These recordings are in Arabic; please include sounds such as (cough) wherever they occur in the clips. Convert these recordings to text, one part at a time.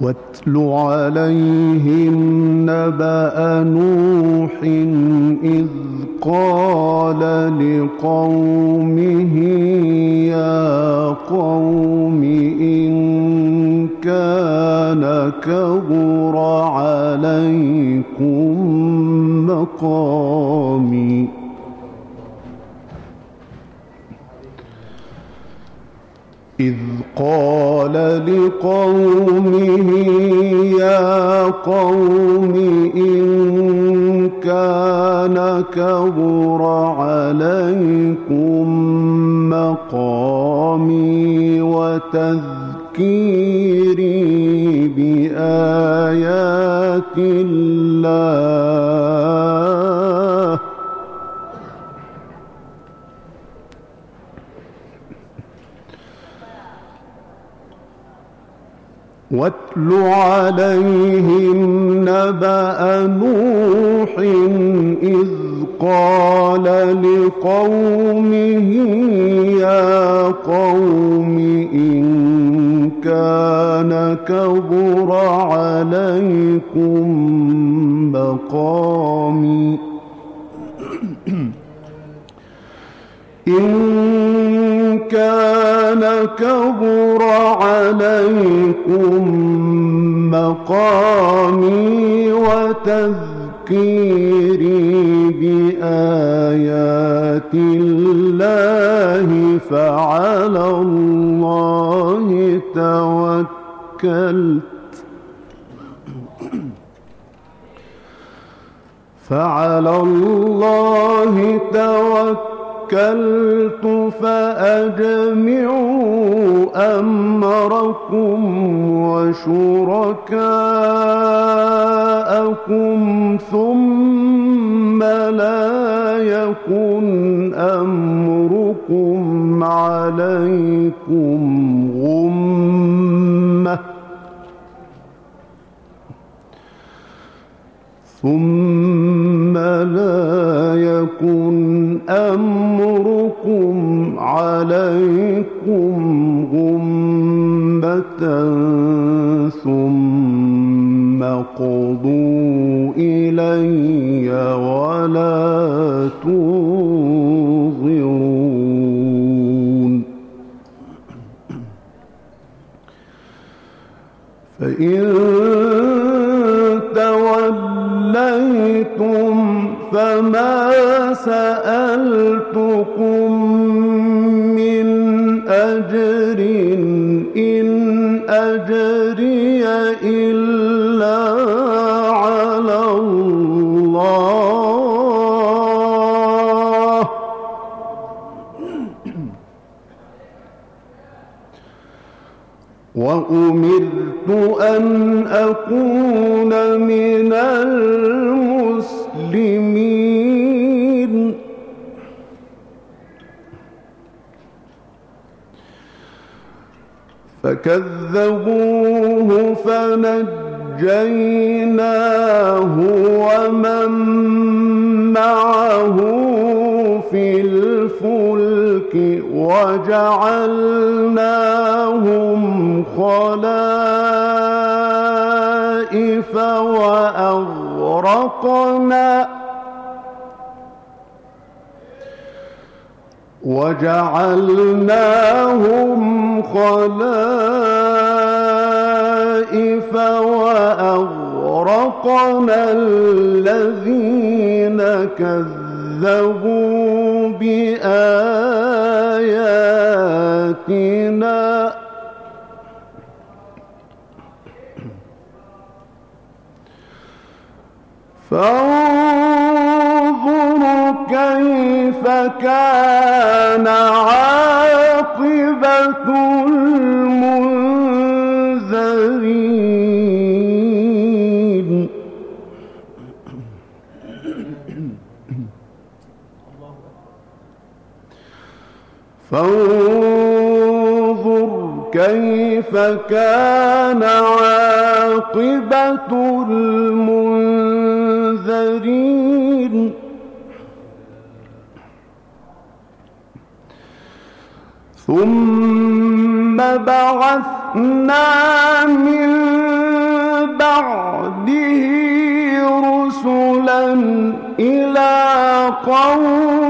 واتل عليهم نبأ نوح إذ قال لقومه يا قوم إن كان كبر عليكم مقامي إذ قال لقومه يا قوم إن كان كبر عليكم مقامي وتذكيري بآيات الله واتل عليهم نبأ نوح إذ قال لقومه يا قوم إن كان كبر عليكم مقامي. (clears throat) إن كان كبر عليكم مقامي وتذكيري بآيات الله فعلى الله توكلت. فعلى الله توكلت. توكلت فأجمعوا أمركم وشركاءكم ثم لا يكن أمركم عليكم غمة. ثم لا يكن أمركم عليكم غمة ثم قضوا إلي ولا تنظرون فإن توليتم فما سألتكم وأمرت أن أكون من المسلمين. فكذبوه فنجيناه ومن معه في الفلك. وجعلناهم خلائف وأغرقنا وجعلناهم خلائف وأغرقنا الذين كذبوا بآياتنا فانظر كيف كان عاقبة المنذرين. ثم بعثنا من بعده رسلا إلى قومهم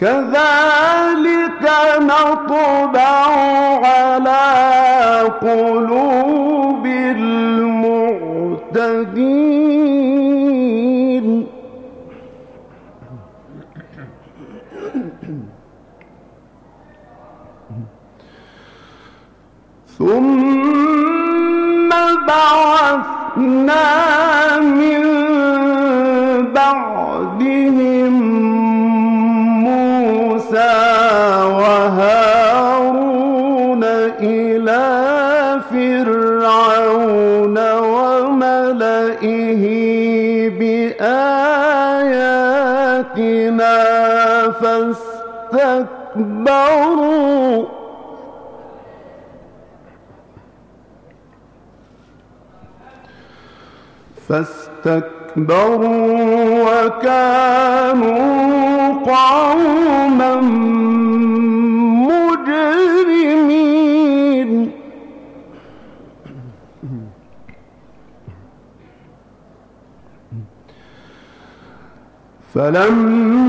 كذلك نطبع على قلوب المعتدين. ثم بعثنا فاستكبروا فاستكبروا وكانوا قوما مجرمين. فلما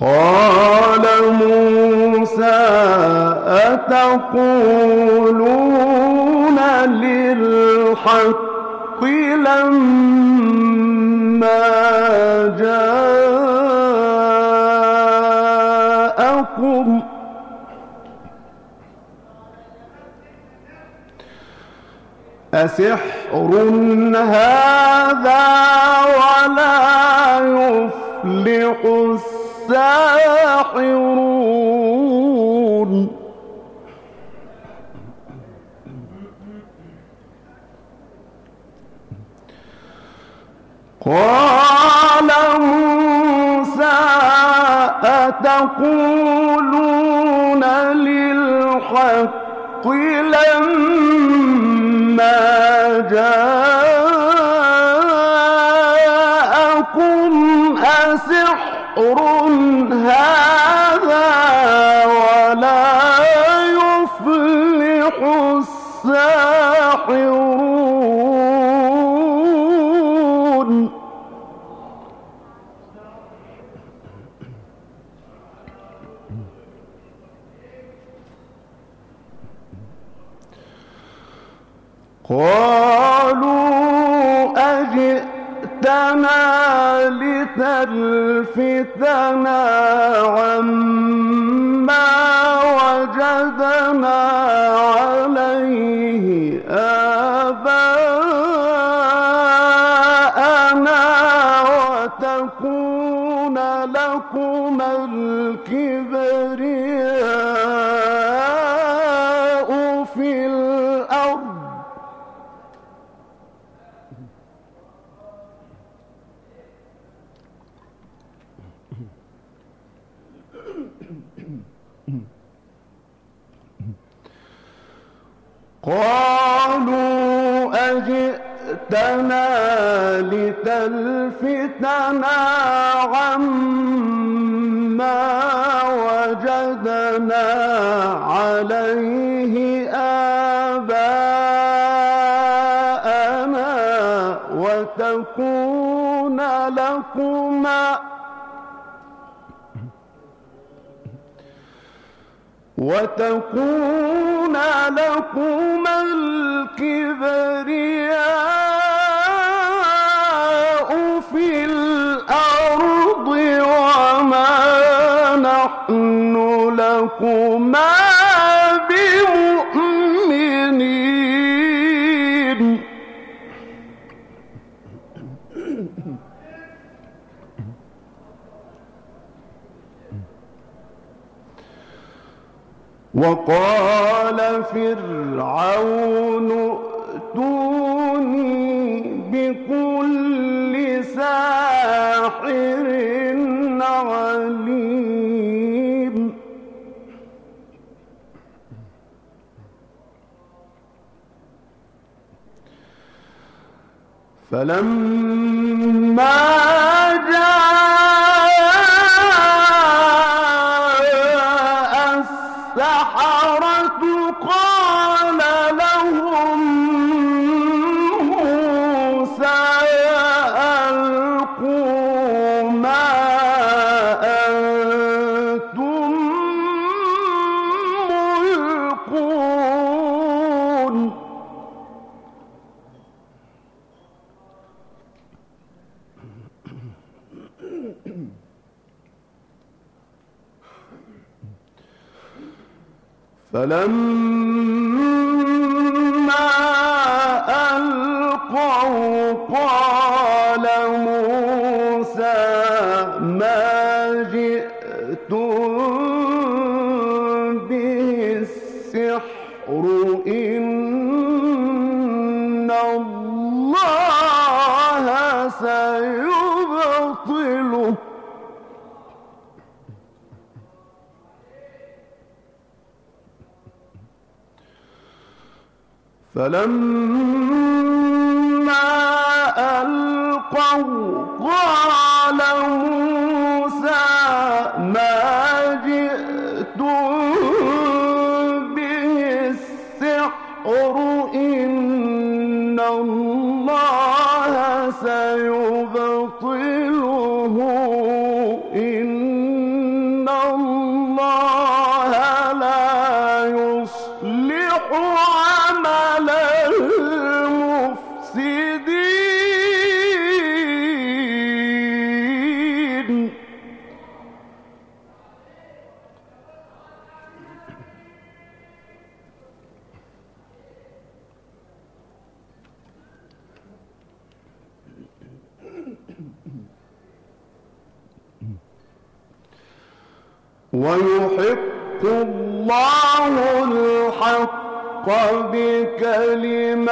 قال موسى أتقولون للحق لما جاءكم؟ أسحر هذا ولا يفلح الساحرون. قال موسى أتقولون للحق لما الفتنا عما وجدنا عليه آباءنا وتكون لكم الكبرياء. قالوا أجئتنا لتلفتنا عما وجدنا عليه وتكون لكما الكبرياء في الأرض وما نحن لكما وقال فرعون ائتوني بكل ساحر عليم. فلما جاء السحرة قال فلما فلما ألقوا قال موسى ويحق الله الحق بكلماته.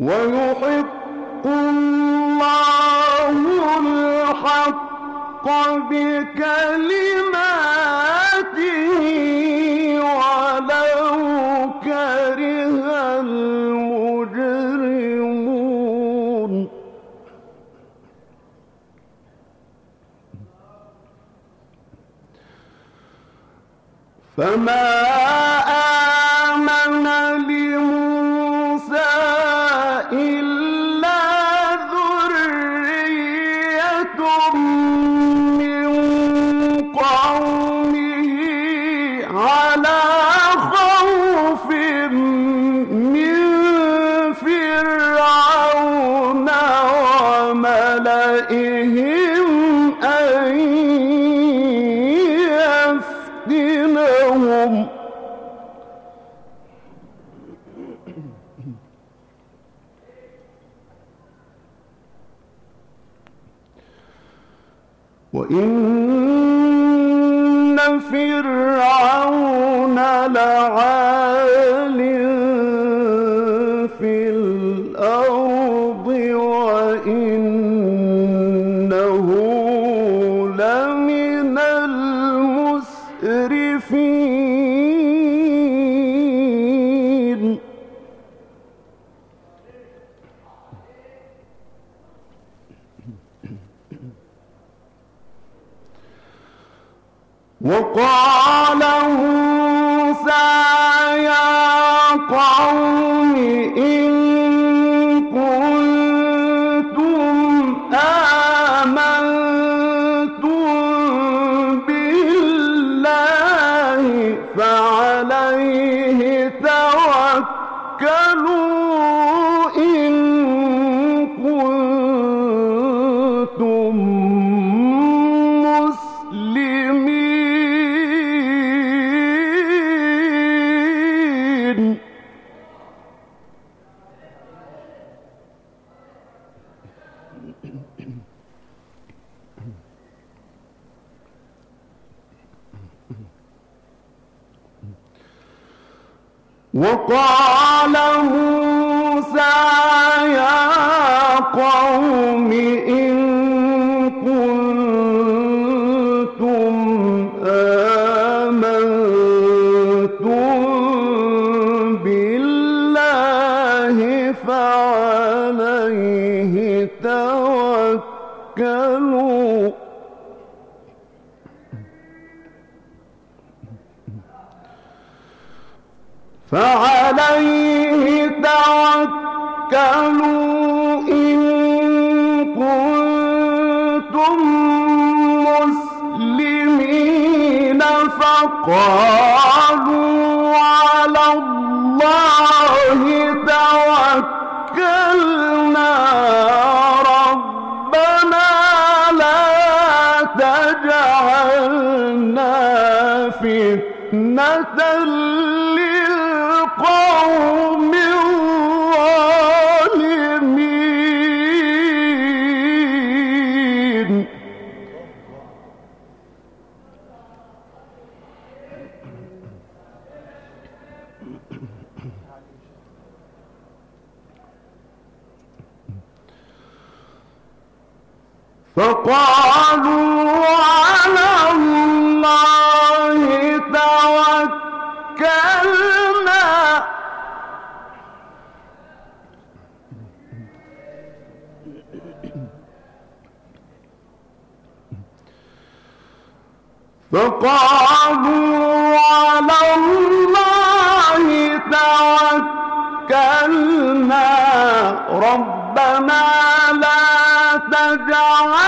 ويحق الله الحق بكلماته. فما إن وقال موسى يا قوم وقال موسى يا قوم إن فقالوا على الله توكلنا ربنا لا تجعلنا فتنة فقالوا على الله توكلنا. ربنا لا تجعلنا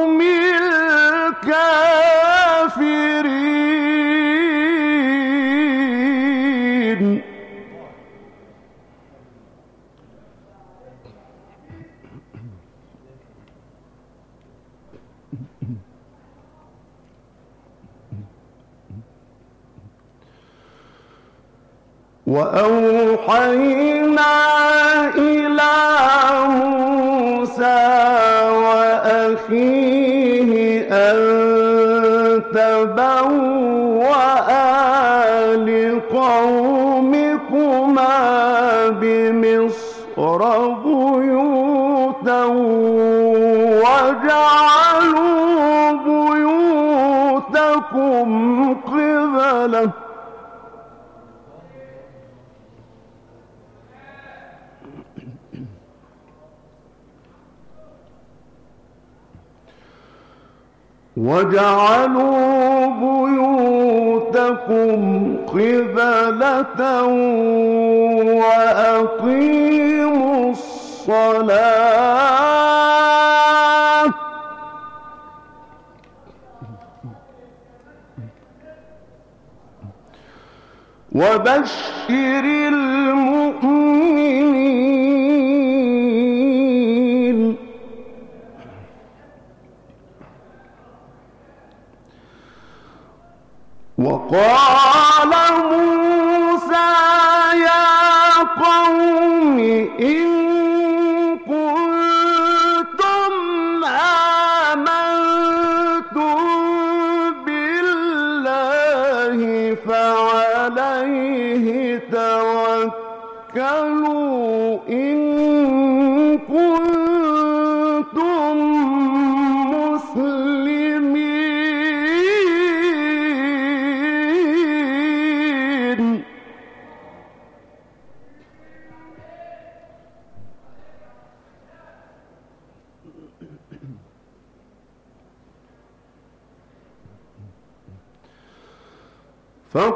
وأوحينا إلى موسى وأخيه أن تبوأ لقومكما بمصر بيوتا وجعلوا بيوتكم قبلة وأقيموا الصلاة. وبشر المؤمنين وقال موسى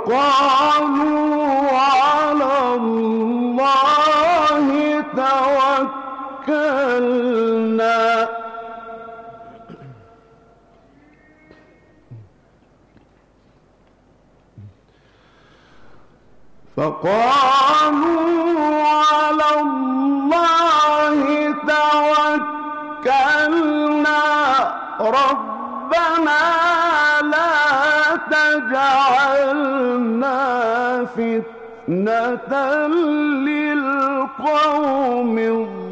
فقالوا على الله توكلنا. فقالوا على الله توكلنا. ربنا لا تجعلنا فتنة للقوم الظالمين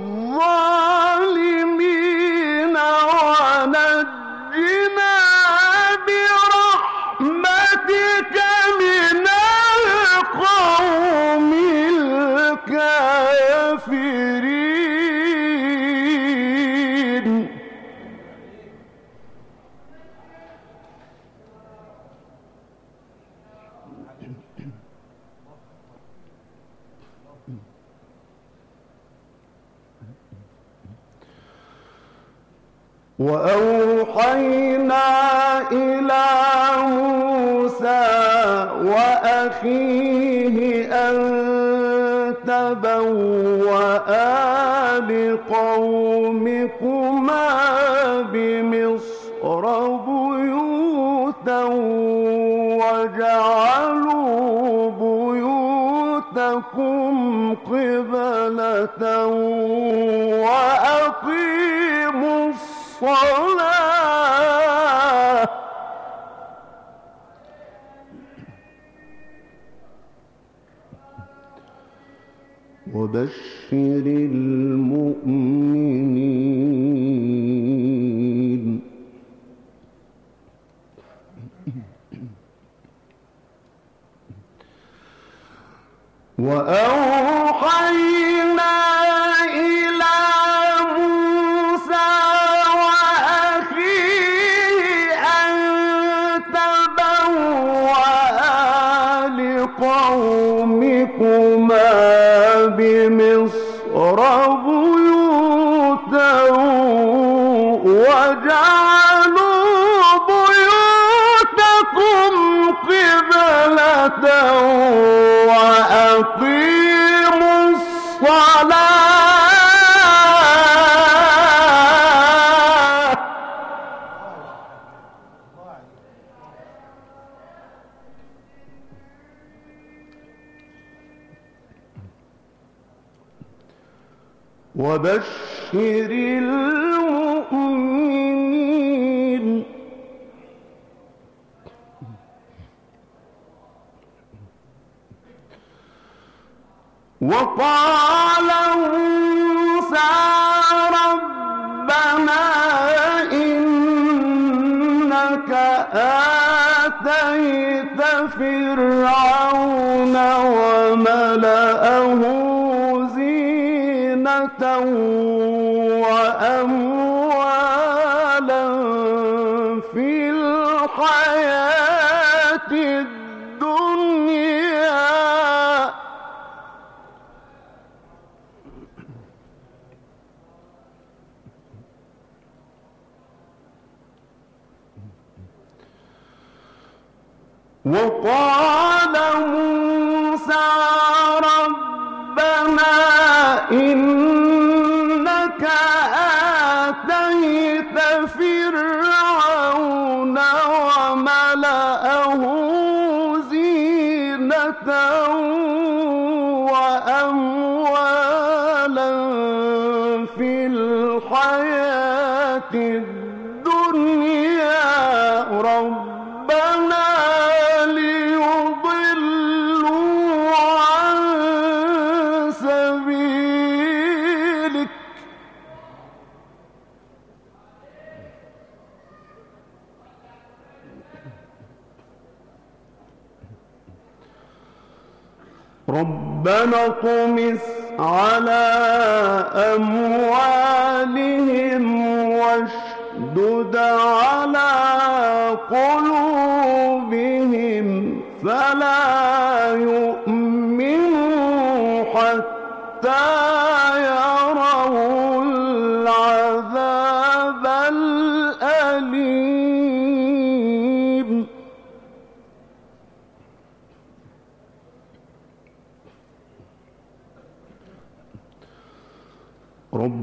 وأوحينا إلى موسى وأخيه أن تبوأ لقومكما بمصر بيوتا وجعلوا بيوتكم قبلة الصلاة وبشر المؤمنين. وأوحينا الصلاة. وبشر المؤمنين وقال ربنا طمس على أموالهم واشدد على قلوبهم فلا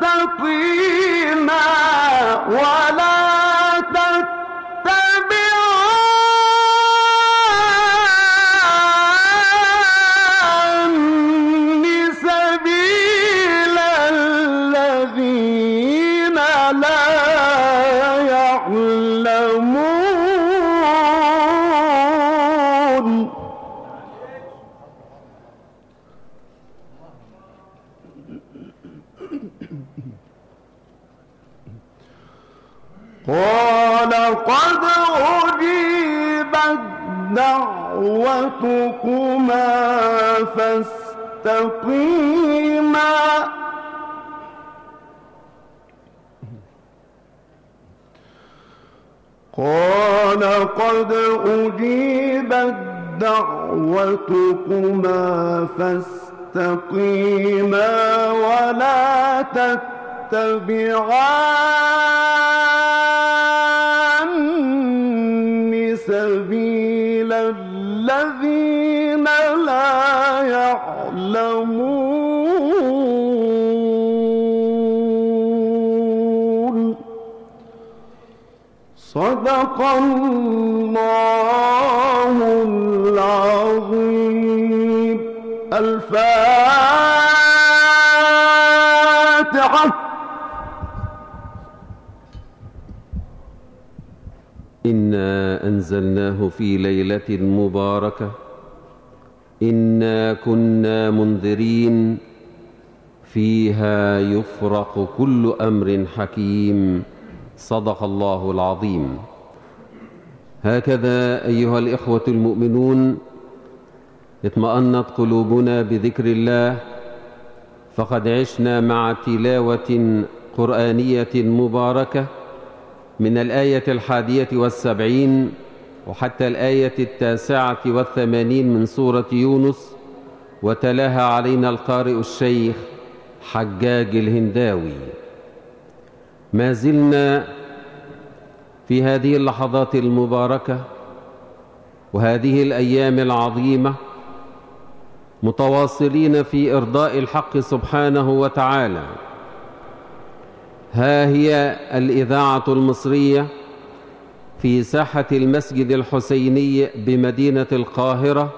فاستقيما دعوتكما فاستقيما. قال قد أجيبت دعوتكما فاستقيما ولا تتبعان سبيل صدق الله العظيم. الفاتحة. إنا أنزلناه في ليلة مباركة. إنا كنا منذرين. فيها يفرق كل أمر حكيم. صدق الله العظيم. هكذا أيها الإخوة المؤمنون اطمأنت قلوبنا بذكر الله فقد عشنا مع تلاوة قرآنية مباركة من الآية الحادية والسبعين وحتى الآية التاسعة والثمانين من سورة يونس وتلاها علينا القارئ الشيخ حجاج الهنداوي. ما زلنا في هذه اللحظات المباركة وهذه الأيام العظيمة متواصلين في إرضاء الحق سبحانه وتعالى. ها هي الإذاعة المصرية في ساحة المسجد الحسيني بمدينة القاهرة